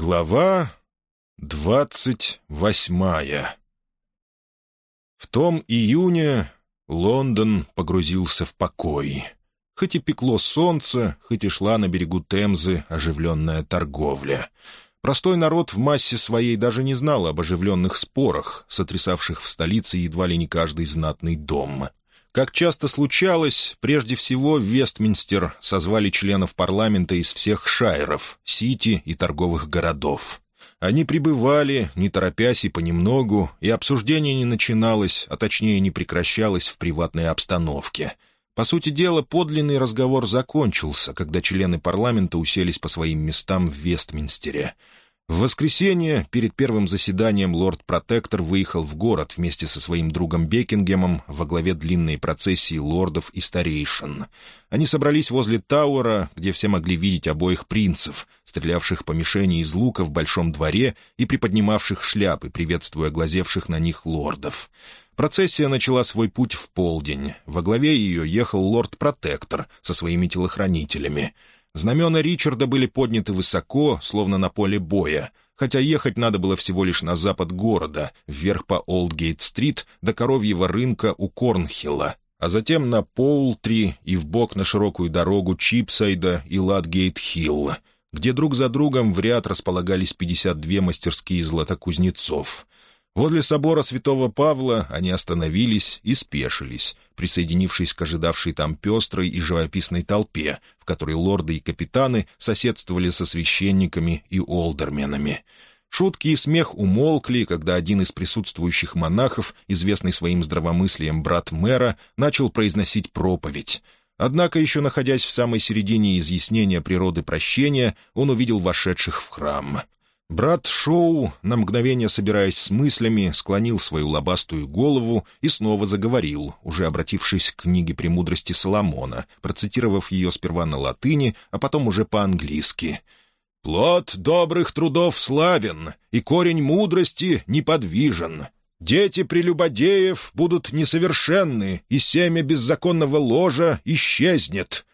Глава двадцать восьмая В том июне Лондон погрузился в покой. Хоть и пекло солнце, хоть и шла на берегу Темзы оживленная торговля. Простой народ в массе своей даже не знал об оживленных спорах, сотрясавших в столице едва ли не каждый знатный дом. Как часто случалось, прежде всего в Вестминстер созвали членов парламента из всех шайров, сити и торговых городов. Они прибывали, не торопясь и понемногу, и обсуждение не начиналось, а точнее не прекращалось в приватной обстановке. По сути дела, подлинный разговор закончился, когда члены парламента уселись по своим местам в Вестминстере — в воскресенье, перед первым заседанием, лорд-протектор выехал в город вместе со своим другом Бекингемом во главе длинной процессии лордов и старейшин. Они собрались возле Тауэра, где все могли видеть обоих принцев, стрелявших по мишени из лука в большом дворе и приподнимавших шляпы, приветствуя глазевших на них лордов. Процессия начала свой путь в полдень. Во главе ее ехал лорд-протектор со своими телохранителями — Знамена Ричарда были подняты высоко, словно на поле боя, хотя ехать надо было всего лишь на запад города, вверх по Олдгейт-стрит до коровьего рынка у Корнхилла, а затем на Поултри и вбок на широкую дорогу Чипсайда и Ладгейт-Хилл, где друг за другом в ряд располагались 52 мастерские златокузнецов — Возле собора святого Павла они остановились и спешились, присоединившись к ожидавшей там пестрой и живописной толпе, в которой лорды и капитаны соседствовали со священниками и олдерменами. Шутки и смех умолкли, когда один из присутствующих монахов, известный своим здравомыслием брат мэра, начал произносить проповедь. Однако, еще находясь в самой середине изъяснения природы прощения, он увидел вошедших в храм. Брат Шоу, на мгновение собираясь с мыслями, склонил свою лобастую голову и снова заговорил, уже обратившись к книге «Премудрости Соломона», процитировав ее сперва на латыни, а потом уже по-английски. «Плод добрых трудов славен, и корень мудрости неподвижен. Дети прелюбодеев будут несовершенны, и семя беззаконного ложа исчезнет».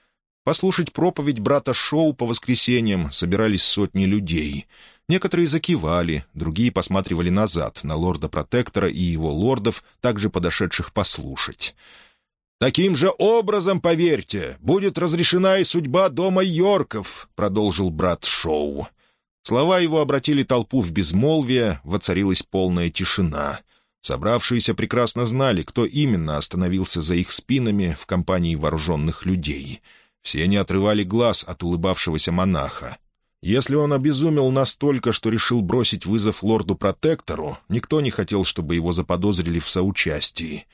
Послушать проповедь брата Шоу по воскресеньям собирались сотни людей — Некоторые закивали, другие посматривали назад, на лорда-протектора и его лордов, также подошедших послушать. «Таким же образом, поверьте, будет разрешена и судьба дома Йорков», — продолжил брат Шоу. Слова его обратили толпу в безмолвие, воцарилась полная тишина. Собравшиеся прекрасно знали, кто именно остановился за их спинами в компании вооруженных людей. Все не отрывали глаз от улыбавшегося монаха. Если он обезумел настолько, что решил бросить вызов лорду-протектору, никто не хотел, чтобы его заподозрили в соучастии.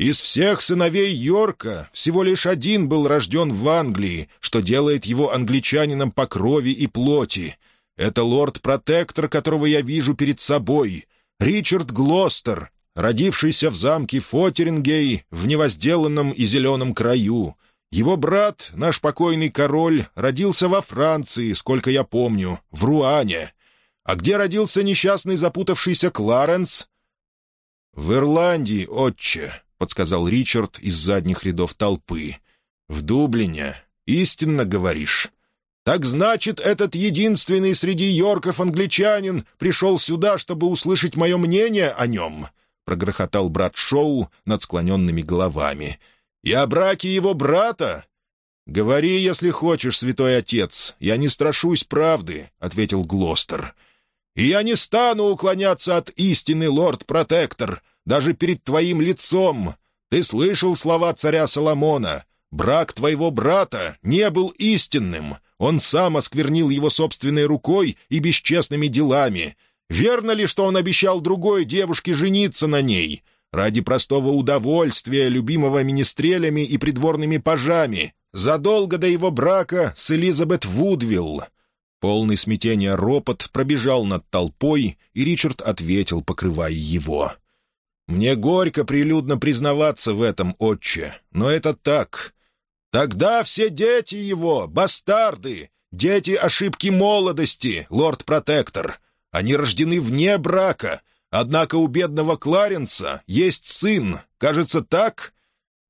Из всех сыновей Йорка всего лишь один был рожден в Англии, что делает его англичанином по крови и плоти. Это лорд-протектор, которого я вижу перед собой, Ричард Глостер, родившийся в замке Фотерингей в невозделанном и зеленом краю — его брат, наш покойный король, родился во Франции, сколько я помню, в Руане. А где родился несчастный запутавшийся Кларенс?» «В Ирландии, отче», — подсказал Ричард из задних рядов толпы. «В Дублине. Истинно говоришь». «Так значит, этот единственный среди йорков англичанин пришел сюда, чтобы услышать мое мнение о нем?» — прогрохотал брат Шоу над склоненными головами — и о браке его брата?» «Говори, если хочешь, святой отец, я не страшусь правды», — ответил Глостер. «И я не стану уклоняться от истины, лорд-протектор, даже перед твоим лицом. Ты слышал слова царя Соломона? Брак твоего брата не был истинным. Он сам осквернил его собственной рукой и бесчестными делами. Верно ли, что он обещал другой девушке жениться на ней? Ради простого удовольствия, любимого министрелями и придворными пажами, задолго до его брака с Элизабет Вудвилл. Полный смятения ропот пробежал над толпой, и Ричард ответил, покрывая его. «Мне горько прилюдно признаваться в этом, отче, но это так. Тогда все дети его, бастарды, дети ошибки молодости, лорд-протектор. Они рождены вне брака, Однако у бедного Кларенса есть сын, кажется, так?»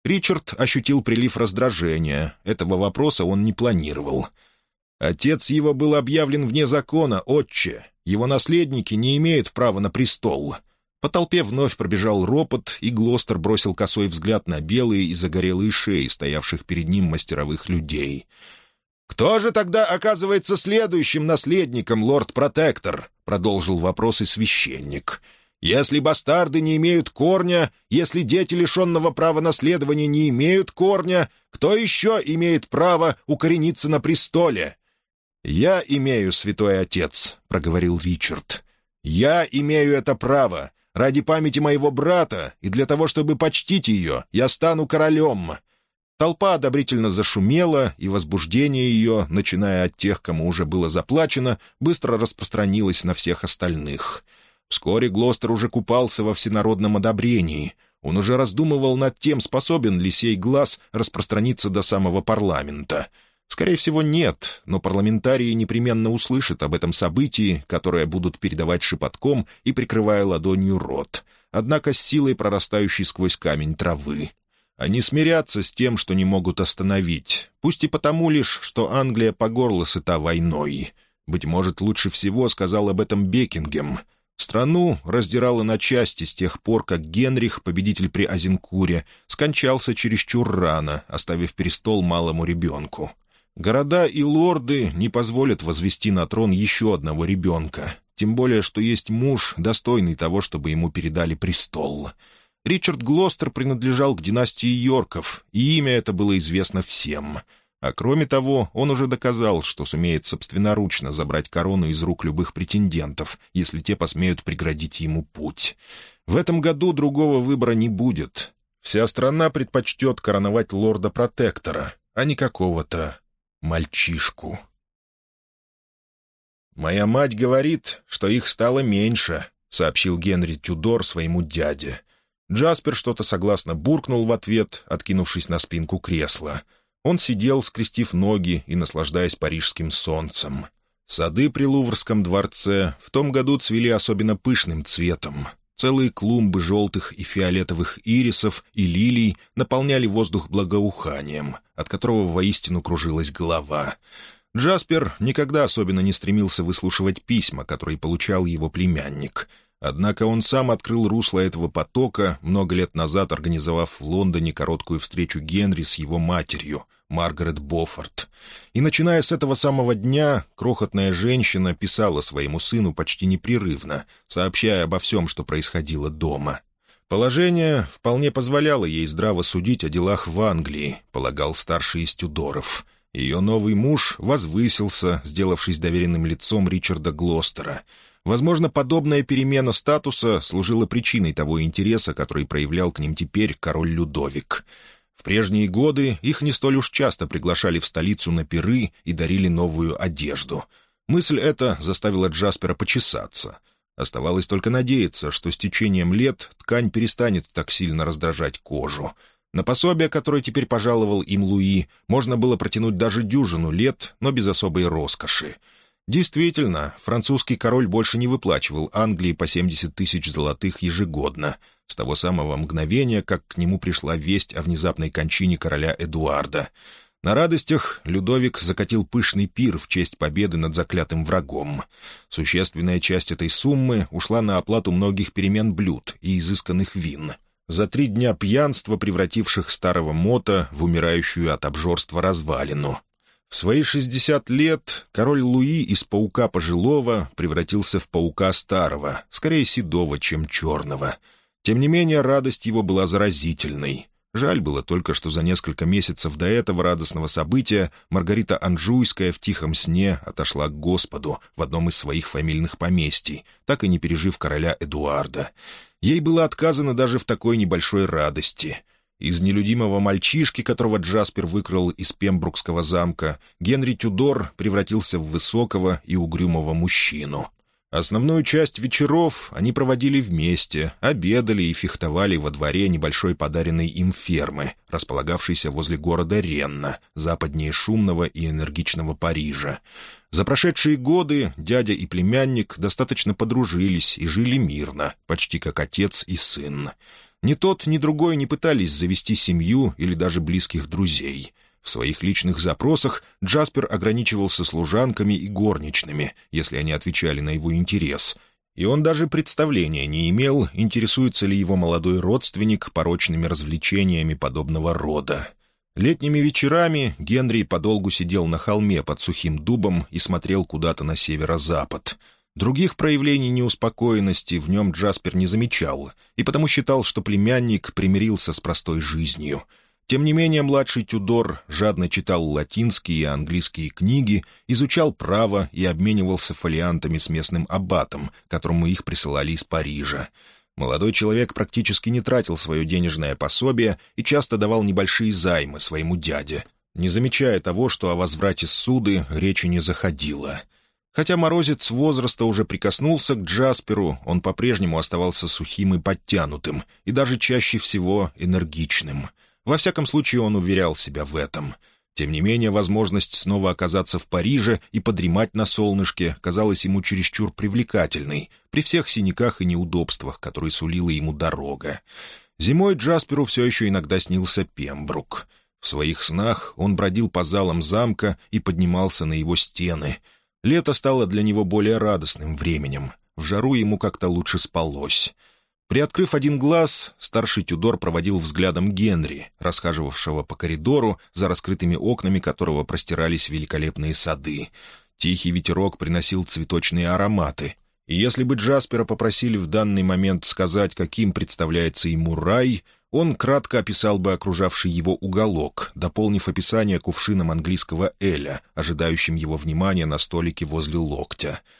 Ричард ощутил прилив раздражения. Этого вопроса он не планировал. Отец его был объявлен вне закона, отче. Его наследники не имеют права на престол. По толпе вновь пробежал ропот, и Глостер бросил косой взгляд на белые и загорелые шеи, стоявших перед ним мастеровых людей. «Кто же тогда оказывается следующим наследником, лорд-протектор?» — продолжил вопрос и священник. «Если бастарды не имеют корня, если дети лишенного права наследования не имеют корня, кто еще имеет право укорениться на престоле?» «Я имею, святой отец», — проговорил Ричард. «Я имею это право. Ради памяти моего брата и для того, чтобы почтить ее, я стану королем. Толпа одобрительно зашумела, и возбуждение ее, начиная от тех, кому уже было заплачено, быстро распространилось на всех остальных. Вскоре Глостер уже купался во всенародном одобрении. Он уже раздумывал над тем, способен ли сей глаз распространиться до самого парламента. Скорее всего, нет, но парламентарии непременно услышат об этом событии, которое будут передавать шепотком и прикрывая ладонью рот, однако с силой прорастающей сквозь камень травы. Они смирятся с тем, что не могут остановить, пусть и потому лишь, что Англия по горло сыта войной. Быть может, лучше всего сказал об этом Бекингем. Страну раздирало на части с тех пор, как Генрих, победитель при Азенкуре, скончался чересчур рано, оставив престол малому ребенку. Города и лорды не позволят возвести на трон еще одного ребенка, тем более, что есть муж, достойный того, чтобы ему передали престол — Ричард Глостер принадлежал к династии Йорков, и имя это было известно всем. А кроме того, он уже доказал, что сумеет собственноручно забрать корону из рук любых претендентов, если те посмеют преградить ему путь. В этом году другого выбора не будет. Вся страна предпочтет короновать лорда-протектора, а не какого-то мальчишку. «Моя мать говорит, что их стало меньше», — сообщил Генри Тюдор своему дяде. Джаспер что-то согласно буркнул в ответ, откинувшись на спинку кресла. Он сидел, скрестив ноги и наслаждаясь парижским солнцем. Сады при Луврском дворце в том году цвели особенно пышным цветом. Целые клумбы желтых и фиолетовых ирисов и лилий наполняли воздух благоуханием, от которого воистину кружилась голова. Джаспер никогда особенно не стремился выслушивать письма, которые получал его племянник — Однако он сам открыл русло этого потока, много лет назад организовав в Лондоне короткую встречу Генри с его матерью, Маргарет Боффорд. И начиная с этого самого дня, крохотная женщина писала своему сыну почти непрерывно, сообщая обо всем, что происходило дома. Положение вполне позволяло ей здраво судить о делах в Англии, полагал старший из Тюдоров. Ее новый муж возвысился, сделавшись доверенным лицом Ричарда Глостера — Возможно, подобная перемена статуса служила причиной того интереса, который проявлял к ним теперь король Людовик. В прежние годы их не столь уж часто приглашали в столицу на пиры и дарили новую одежду. Мысль эта заставила Джаспера почесаться. Оставалось только надеяться, что с течением лет ткань перестанет так сильно раздражать кожу. На пособие, которое теперь пожаловал им Луи, можно было протянуть даже дюжину лет, но без особой роскоши — Действительно, французский король больше не выплачивал Англии по 70 тысяч золотых ежегодно, с того самого мгновения, как к нему пришла весть о внезапной кончине короля Эдуарда. На радостях Людовик закатил пышный пир в честь победы над заклятым врагом. Существенная часть этой суммы ушла на оплату многих перемен блюд и изысканных вин. За три дня пьянства, превративших старого мота в умирающую от обжорства развалину — в свои шестьдесят лет король Луи из паука пожилого превратился в паука старого, скорее седого, чем черного. Тем не менее, радость его была заразительной. Жаль было только, что за несколько месяцев до этого радостного события Маргарита Анжуйская в тихом сне отошла к Господу в одном из своих фамильных поместий, так и не пережив короля Эдуарда. Ей было отказано даже в такой небольшой радости — из нелюдимого мальчишки, которого Джаспер выкрал из Пембрукского замка, Генри Тюдор превратился в высокого и угрюмого мужчину. Основную часть вечеров они проводили вместе, обедали и фехтовали во дворе небольшой подаренной им фермы, располагавшейся возле города Ренна, западнее шумного и энергичного Парижа. За прошедшие годы дядя и племянник достаточно подружились и жили мирно, почти как отец и сын. Ни тот, ни другой не пытались завести семью или даже близких друзей. В своих личных запросах Джаспер ограничивался служанками и горничными, если они отвечали на его интерес, и он даже представления не имел, интересуется ли его молодой родственник порочными развлечениями подобного рода. Летними вечерами Генри подолгу сидел на холме под сухим дубом и смотрел куда-то на северо-запад. Других проявлений неуспокоенности в нем Джаспер не замечал, и потому считал, что племянник примирился с простой жизнью — тем не менее, младший Тюдор жадно читал латинские и английские книги, изучал право и обменивался фолиантами с местным аббатом, которому их присылали из Парижа. Молодой человек практически не тратил свое денежное пособие и часто давал небольшие займы своему дяде, не замечая того, что о возврате суды речи не заходило. Хотя морозец возраста уже прикоснулся к Джасперу, он по-прежнему оставался сухим и подтянутым, и даже чаще всего энергичным — во всяком случае, он уверял себя в этом. Тем не менее, возможность снова оказаться в Париже и подремать на солнышке казалась ему чересчур привлекательной, при всех синяках и неудобствах, которые сулила ему дорога. Зимой Джасперу все еще иногда снился Пембрук. В своих снах он бродил по залам замка и поднимался на его стены. Лето стало для него более радостным временем. В жару ему как-то лучше спалось. Приоткрыв один глаз, старший Тюдор проводил взглядом Генри, расхаживавшего по коридору, за раскрытыми окнами которого простирались великолепные сады. Тихий ветерок приносил цветочные ароматы. И если бы Джаспера попросили в данный момент сказать, каким представляется ему рай, он кратко описал бы окружавший его уголок, дополнив описание кувшином английского эля, ожидающим его внимания на столике возле локтя —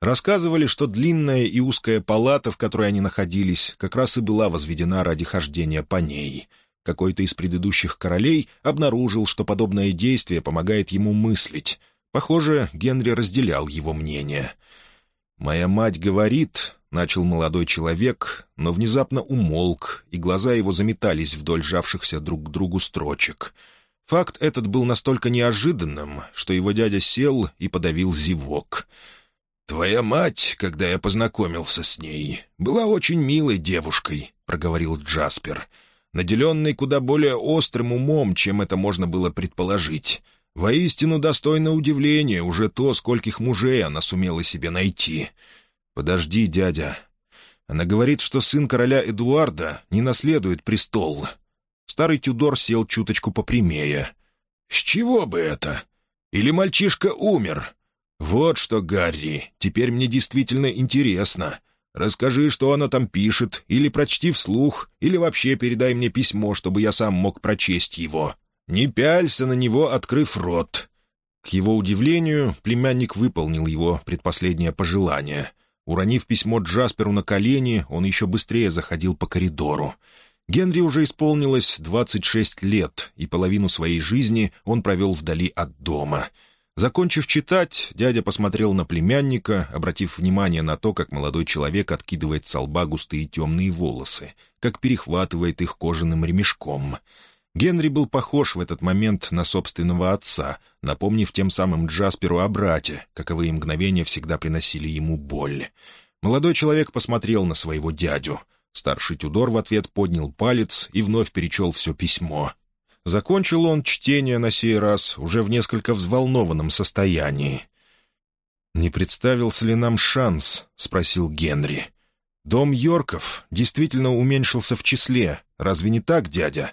Рассказывали, что длинная и узкая палата, в которой они находились, как раз и была возведена ради хождения по ней. Какой-то из предыдущих королей обнаружил, что подобное действие помогает ему мыслить. Похоже, Генри разделял его мнение. «Моя мать говорит», — начал молодой человек, но внезапно умолк, и глаза его заметались вдоль жавшихся друг к другу строчек. Факт этот был настолько неожиданным, что его дядя сел и подавил зевок — «Твоя мать, когда я познакомился с ней, была очень милой девушкой», — проговорил Джаспер, наделенной куда более острым умом, чем это можно было предположить. Воистину достойно удивления уже то, скольких мужей она сумела себе найти. «Подожди, дядя. Она говорит, что сын короля Эдуарда не наследует престол». Старый Тюдор сел чуточку попрямее. «С чего бы это? Или мальчишка умер?» «Вот что, Гарри, теперь мне действительно интересно. Расскажи, что она там пишет, или прочти вслух, или вообще передай мне письмо, чтобы я сам мог прочесть его. Не пялься на него, открыв рот». К его удивлению, племянник выполнил его предпоследнее пожелание. Уронив письмо Джасперу на колени, он еще быстрее заходил по коридору. Генри уже исполнилось 26 лет, и половину своей жизни он провел вдали от дома — Закончив читать, дядя посмотрел на племянника, обратив внимание на то, как молодой человек откидывает с лба густые темные волосы, как перехватывает их кожаным ремешком. Генри был похож в этот момент на собственного отца, напомнив тем самым Джасперу о брате, каковые мгновения всегда приносили ему боль. Молодой человек посмотрел на своего дядю. Старший Тюдор в ответ поднял палец и вновь перечел все письмо, Закончил он чтение на сей раз уже в несколько взволнованном состоянии. «Не представился ли нам шанс?» — спросил Генри. «Дом Йорков действительно уменьшился в числе. Разве не так, дядя?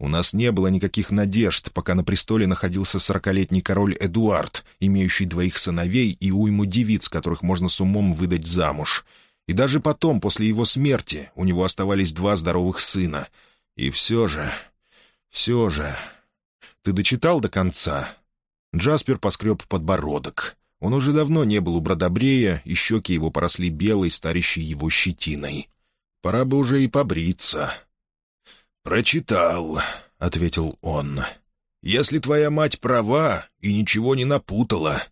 У нас не было никаких надежд, пока на престоле находился сорокалетний король Эдуард, имеющий двоих сыновей и уйму девиц, которых можно с умом выдать замуж. И даже потом, после его смерти, у него оставались два здоровых сына. И все же...» «Все же... Ты дочитал до конца?» Джаспер поскреб подбородок. Он уже давно не был у Бродобрея, и щеки его поросли белой, старящей его щетиной. Пора бы уже и побриться. «Прочитал», — ответил он. «Если твоя мать права и ничего не напутала...»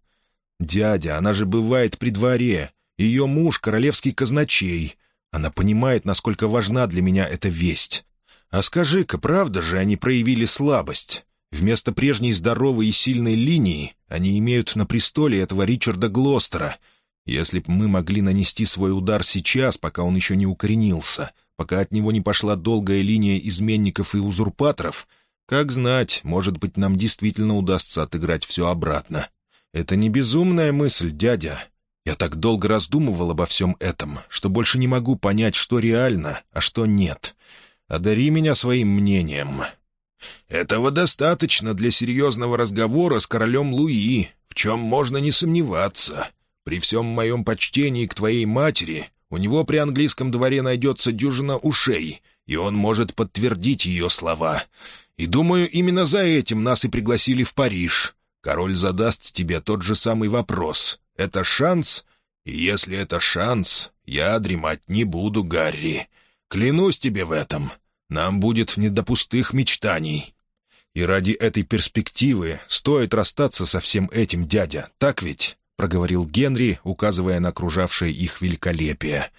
«Дядя, она же бывает при дворе. Ее муж — королевский казначей. Она понимает, насколько важна для меня эта весть. «А скажи-ка, правда же они проявили слабость? Вместо прежней здоровой и сильной линии они имеют на престоле этого Ричарда Глостера. Если б мы могли нанести свой удар сейчас, пока он еще не укоренился, пока от него не пошла долгая линия изменников и узурпаторов, Как знать, может быть, нам действительно удастся отыграть все обратно. Это не безумная мысль, дядя. Я так долго раздумывал обо всем этом, что больше не могу понять, что реально, а что нет. Одари меня своим мнением». «Этого достаточно для серьезного разговора с королем Луи, в чем можно не сомневаться. При всем моем почтении к твоей матери у него при английском дворе найдется дюжина ушей, и он может подтвердить ее слова. И думаю, именно за этим нас и пригласили в Париж. Король задаст тебе тот же самый вопрос. Это шанс? И если это шанс, я дремать не буду, Гарри. Клянусь тебе в этом. Нам будет не до пустых мечтаний. И ради этой перспективы стоит расстаться со всем этим, дядя, так ведь?» — проговорил Генри, указывая на окружавшее их великолепие.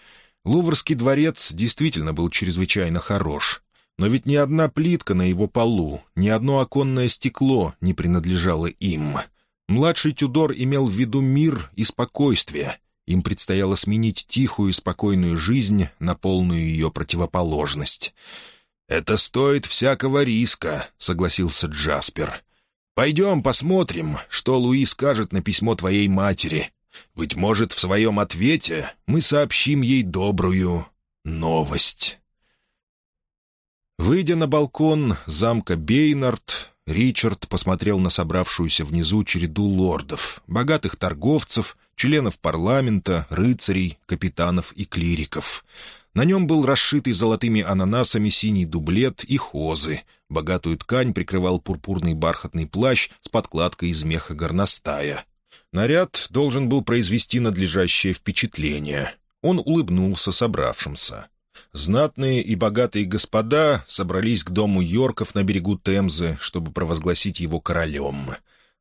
Луврский дворец действительно был чрезвычайно хорош. Но ведь ни одна плитка на его полу, ни одно оконное стекло не принадлежало им. Младший Тюдор имел в виду мир и спокойствие. Им предстояло сменить тихую и спокойную жизнь на полную ее противоположность. «Это стоит всякого риска», — согласился Джаспер. «Пойдем посмотрим, что Луи скажет на письмо твоей матери. Быть может, в своем ответе мы сообщим ей добрую новость». Выйдя на балкон замка Бейнард, Ричард посмотрел на собравшуюся внизу череду лордов, богатых торговцев, членов парламента, рыцарей, капитанов и клириков. На нем был расшитый золотыми ананасами синий дублет и хозы. Богатую ткань прикрывал пурпурный бархатный плащ с подкладкой из меха горностая. Наряд должен был произвести надлежащее впечатление. Он улыбнулся собравшимся. Знатные и богатые господа собрались к дому Йорков на берегу Темзы, чтобы провозгласить его королем.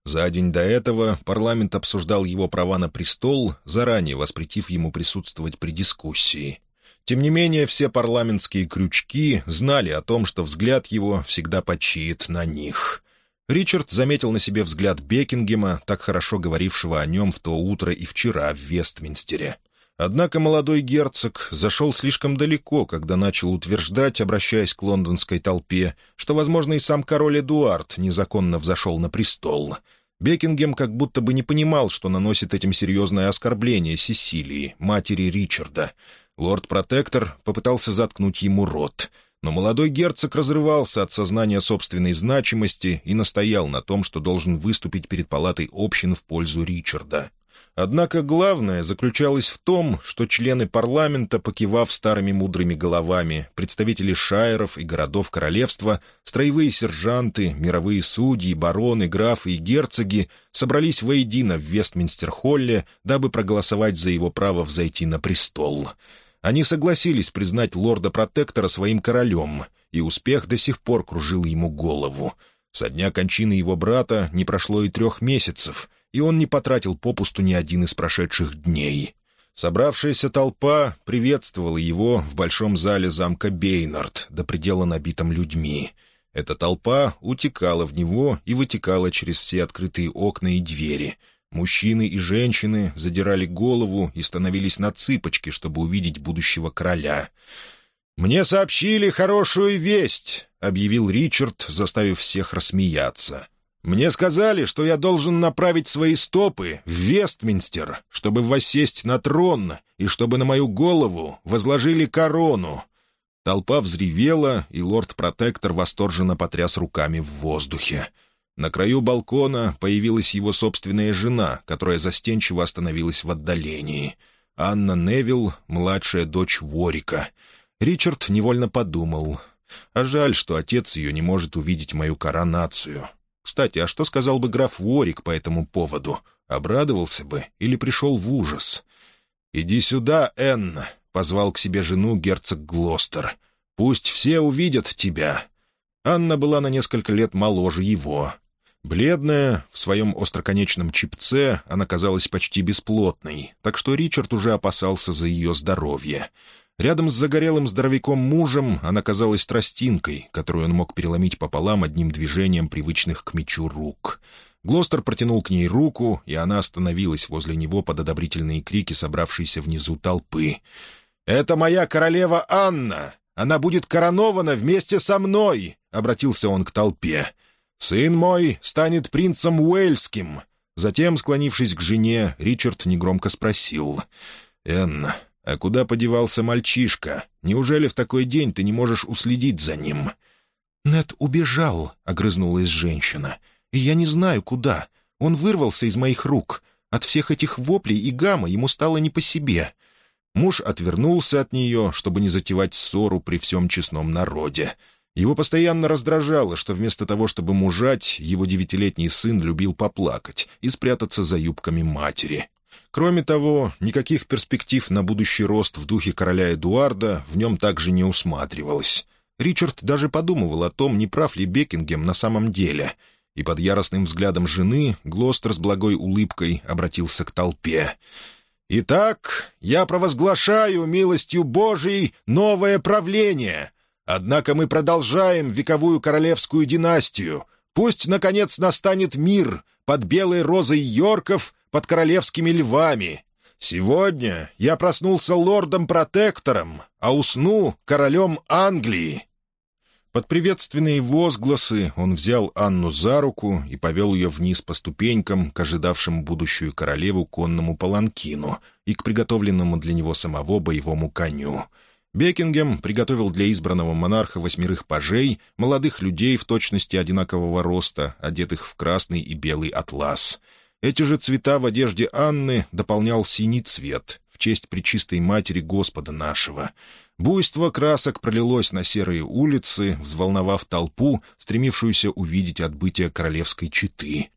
За день до этого парламент обсуждал его права на престол, заранее воспретив ему присутствовать при дискуссии. Тем не менее, все парламентские крючки знали о том, что взгляд его всегда почиет на них. Ричард заметил на себе взгляд Бекингема, так хорошо говорившего о нем в то утро и вчера в Вестминстере. Однако молодой герцог зашел слишком далеко, когда начал утверждать, обращаясь к лондонской толпе, что, возможно, и сам король Эдуард незаконно взошел на престол. Бекингем как будто бы не понимал, что наносит этим серьезное оскорбление Сесилии, матери Ричарда. Лорд-протектор попытался заткнуть ему рот — но молодой герцог разрывался от сознания собственной значимости и настоял на том, что должен выступить перед палатой общин в пользу Ричарда. Однако главное заключалось в том, что члены парламента, покивав старыми мудрыми головами, представители шайеров и городов королевства, строевые сержанты, мировые судьи, бароны, графы и герцоги собрались воедино в Вестминстер-холле, дабы проголосовать за его право взойти на престол. Они согласились признать лорда-протектора своим королем, и успех до сих пор кружил ему голову. Со дня кончины его брата не прошло и трех месяцев — и он не потратил попусту ни один из прошедших дней. Собравшаяся толпа приветствовала его в большом зале замка Бейнард, до предела набитом людьми. Эта толпа утекала в него и вытекала через все открытые окна и двери. Мужчины и женщины задирали голову и становились на цыпочки, чтобы увидеть будущего короля. «Мне сообщили хорошую весть», — объявил Ричард, заставив всех рассмеяться. Мне сказали, что я должен направить свои стопы в Вестминстер, чтобы воссесть на трон и чтобы на мою голову возложили корону». Толпа взревела, и лорд-протектор восторженно потряс руками в воздухе. На краю балкона появилась его собственная жена, которая застенчиво остановилась в отдалении. Анна Невилл, младшая дочь Ворика. Ричард невольно подумал. А жаль, что отец ее не может увидеть мою коронацию. Кстати, а что сказал бы граф Ворик по этому поводу? Обрадовался бы или пришел в ужас? «Иди сюда, Энн», — позвал к себе жену герцог Глостер. «Пусть все увидят тебя». Анна была на несколько лет моложе его. Бледная, в своем остроконечном чипце, она казалась почти бесплотной, так что Ричард уже опасался за ее здоровье. Рядом с загорелым здоровяком мужем она казалась тростинкой, которую он мог переломить пополам одним движением привычных к мечу рук. Глостер протянул к ней руку, и она остановилась возле него под одобрительные крики собравшейся внизу толпы. «Это моя королева Анна! Она будет коронована вместе со мной! обратился он к толпе. «Сын мой станет принцем Уэльским». Затем, склонившись к жене, Ричард негромко спросил. «Энн, а куда подевался мальчишка? Неужели в такой день ты не можешь уследить за ним?» «Нет убежал», — огрызнулась женщина. «И я не знаю, куда. Он вырвался из моих рук. От всех этих воплей и гамма ему стало не по себе». Муж отвернулся от нее, чтобы не затевать ссору при всем честном народе. Его постоянно раздражало, что вместо того, чтобы мужать, его девятилетний сын любил поплакать и спрятаться за юбками матери. Кроме того, никаких перспектив на будущий рост в духе короля Эдуарда в нем также не усматривалось. Ричард даже подумывал о том, не прав ли Бекингем на самом деле. И под яростным взглядом жены Глостер с благой улыбкой обратился к толпе. «Итак, я провозглашаю милостью Божией новое правление. Однако мы продолжаем вековую королевскую династию. Пусть, наконец, настанет мир под белой розой Йорков, под королевскими львами. Сегодня я проснулся лордом-протектором, а усну королем Англии». Под приветственные возгласы он взял Анну за руку и повел ее вниз по ступенькам к ожидавшему будущую королеву конному паланкину и к приготовленному для него самого боевому коню. Бекингем приготовил для избранного монарха восьмерых пажей, молодых людей в точности одинакового роста, одетых в красный и белый атлас. Эти же цвета в одежде Анны дополнял синий цвет в честь Пречистой Матери Господа нашего — Буйство красок пролилось на серые улицы, взволновав толпу, стремившуюся увидеть отбытие королевской четы.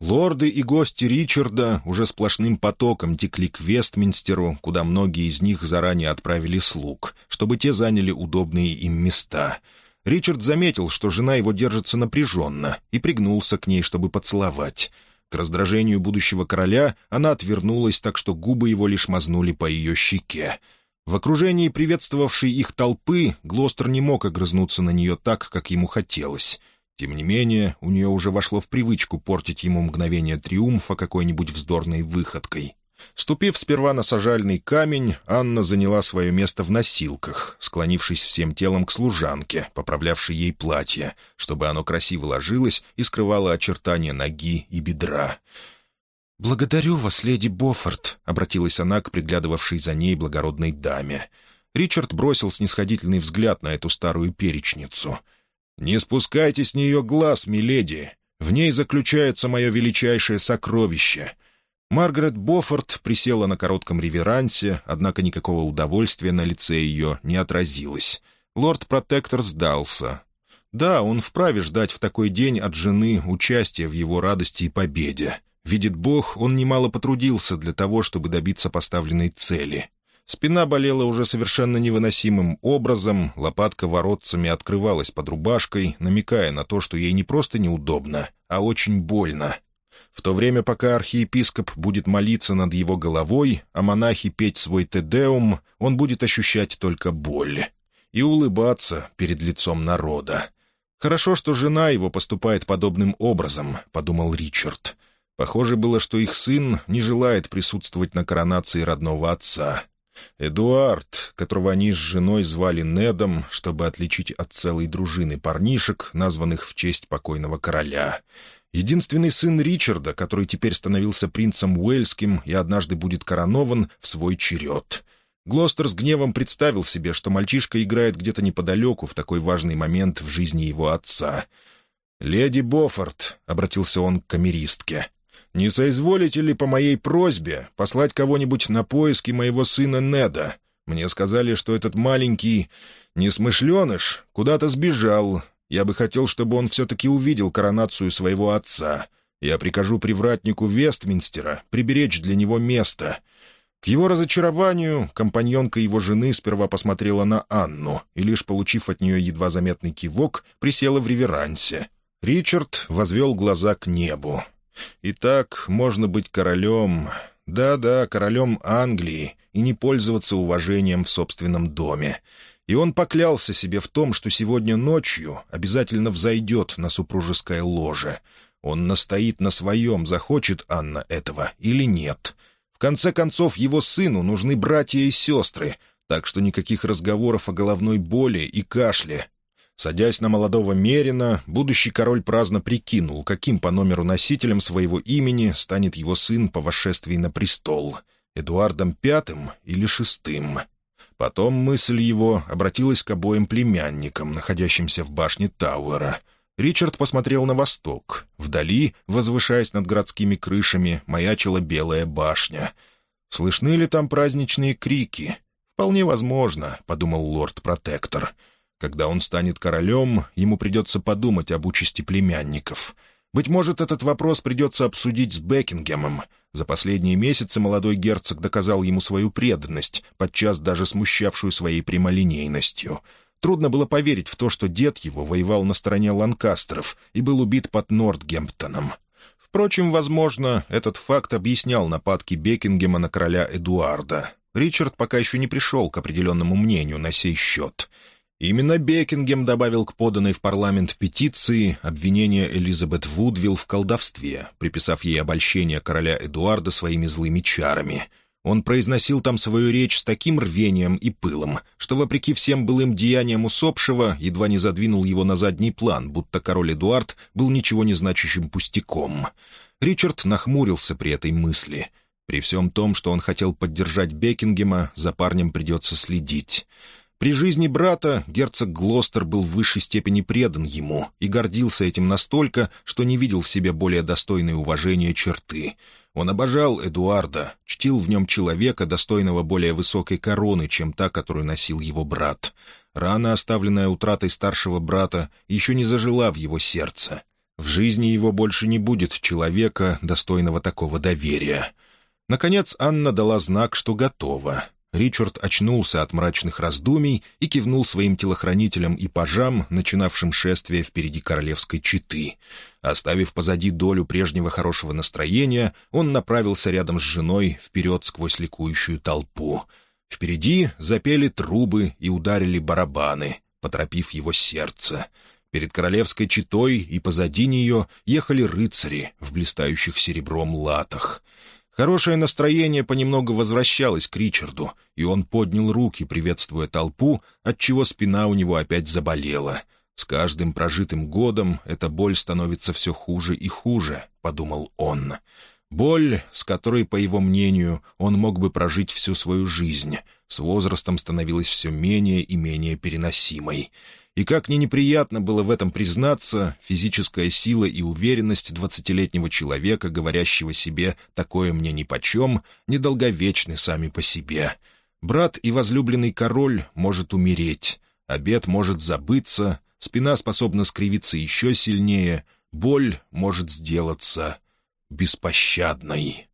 Лорды и гости Ричарда уже сплошным потоком текли к Вестминстеру, куда многие из них заранее отправили слуг, чтобы те заняли удобные им места. Ричард заметил, что жена его держится напряженно, и пригнулся к ней, чтобы поцеловать. К раздражению будущего короля она отвернулась, так что губы его лишь мазнули по ее щеке. В окружении приветствовавшей их толпы Глостер не мог огрызнуться на нее так, как ему хотелось. Тем не менее, у нее уже вошло в привычку портить ему мгновение триумфа какой-нибудь вздорной выходкой. Ступив сперва на сажальный камень, Анна заняла свое место в носилках, склонившись всем телом к служанке, поправлявшей ей платье, чтобы оно красиво ложилось и скрывало очертания ноги и бедра. «Благодарю вас, леди Боффорд», — обратилась она к приглядывавшей за ней благородной даме. Ричард бросил снисходительный взгляд на эту старую перечницу. «Не спускайте с нее глаз, миледи. В ней заключается мое величайшее сокровище». Маргарет Боффорд присела на коротком реверансе, однако никакого удовольствия на лице ее не отразилось. Лорд-протектор сдался. Да, он вправе ждать в такой день от жены участия в его радости и победе. Видит Бог, он немало потрудился для того, чтобы добиться поставленной цели. Спина болела уже совершенно невыносимым образом, лопатка воротцами открывалась под рубашкой, намекая на то, что ей не просто неудобно, а очень больно. В то время, пока архиепископ будет молиться над его головой, а монахи петь свой тедеум, он будет ощущать только боль. И улыбаться перед лицом народа. «Хорошо, что жена его поступает подобным образом», — подумал Ричард. Похоже было, что их сын не желает присутствовать на коронации родного отца. Эдуард, которого они с женой звали Недом, чтобы отличить от целой дружины парнишек, названных в честь покойного короля. Единственный сын Ричарда, который теперь становился принцем Уэльским и однажды будет коронован в свой черед. Глостер с гневом представил себе, что мальчишка играет где-то неподалеку в такой важный момент в жизни его отца. «Леди Боффорд», — обратился он к камеристке, не соизволите ли по моей просьбе послать кого-нибудь на поиски моего сына Неда? Мне сказали, что этот маленький несмышленыш куда-то сбежал. Я бы хотел, чтобы он все-таки увидел коронацию своего отца. Я прикажу привратнику Вестминстера приберечь для него место». К его разочарованию компаньонка его жены сперва посмотрела на Анну и, лишь получив от нее едва заметный кивок, присела в реверансе. Ричард возвел глаза к небу. И так можно быть королем, да-да, королем Англии, и не пользоваться уважением в собственном доме. И он поклялся себе в том, что сегодня ночью обязательно взойдет на супружеское ложе. Он настоит на своем, захочет Анна этого или нет. В конце концов, его сыну нужны братья и сестры, так что никаких разговоров о головной боли и кашле. Садясь на молодого Мерина, будущий король праздно прикинул, каким по номеру носителем своего имени станет его сын по восшествии на престол — Эдуардом Пятым или Шестым. Потом мысль его обратилась к обоим племянникам, находящимся в башне Тауэра. Ричард посмотрел на восток. Вдали, возвышаясь над городскими крышами, маячила белая башня. «Слышны ли там праздничные крики?» «Вполне возможно», — подумал лорд-протектор. «Когда он станет королем, ему придется подумать об участи племянников». Быть может, этот вопрос придется обсудить с Бекингемом. За последние месяцы молодой герцог доказал ему свою преданность, подчас даже смущавшую своей прямолинейностью. Трудно было поверить в то, что дед его воевал на стороне Ланкастеров и был убит под Нортгемптоном. Впрочем, возможно, этот факт объяснял нападки Бекингема на короля Эдуарда. Ричард пока еще не пришел к определенному мнению на сей счет — Именно Бекингем добавил к поданной в парламент петиции обвинение Элизабет Вудвилл в колдовстве, приписав ей обольщение короля Эдуарда своими злыми чарами. Он произносил там свою речь с таким рвением и пылом, что, вопреки всем былым деяниям усопшего, едва не задвинул его на задний план, будто король Эдуард был ничего не значащим пустяком. Ричард нахмурился при этой мысли. При всем том, что он хотел поддержать Бекингема, за парнем придется следить. При жизни брата герцог Глостер был в высшей степени предан ему и гордился этим настолько, что не видел в себе более достойной уважения черты. Он обожал Эдуарда, чтил в нем человека, достойного более высокой короны, чем та, которую носил его брат. Рана, оставленная утратой старшего брата, еще не зажила в его сердце. В жизни его больше не будет человека, достойного такого доверия. Наконец Анна дала знак, что готова. Ричард очнулся от мрачных раздумий и кивнул своим телохранителям и пажам, начинавшим шествие впереди королевской четы. Оставив позади долю прежнего хорошего настроения, он направился рядом с женой вперед сквозь ликующую толпу. Впереди запели трубы и ударили барабаны, поторопив его сердце. Перед королевской четой и позади нее ехали рыцари в блистающих серебром латах — Хорошее настроение понемногу возвращалось к Ричарду, и он поднял руки, приветствуя толпу, отчего спина у него опять заболела. «С каждым прожитым годом эта боль становится все хуже и хуже», — подумал он. Боль, с которой, по его мнению, он мог бы прожить всю свою жизнь, с возрастом становилась все менее и менее переносимой. И как ни неприятно было в этом признаться, физическая сила и уверенность двадцатилетнего человека, говорящего себе «такое мне нипочем», недолговечны сами по себе. Брат и возлюбленный король может умереть, обед может забыться, спина способна скривиться еще сильнее, боль может сделаться беспощадной.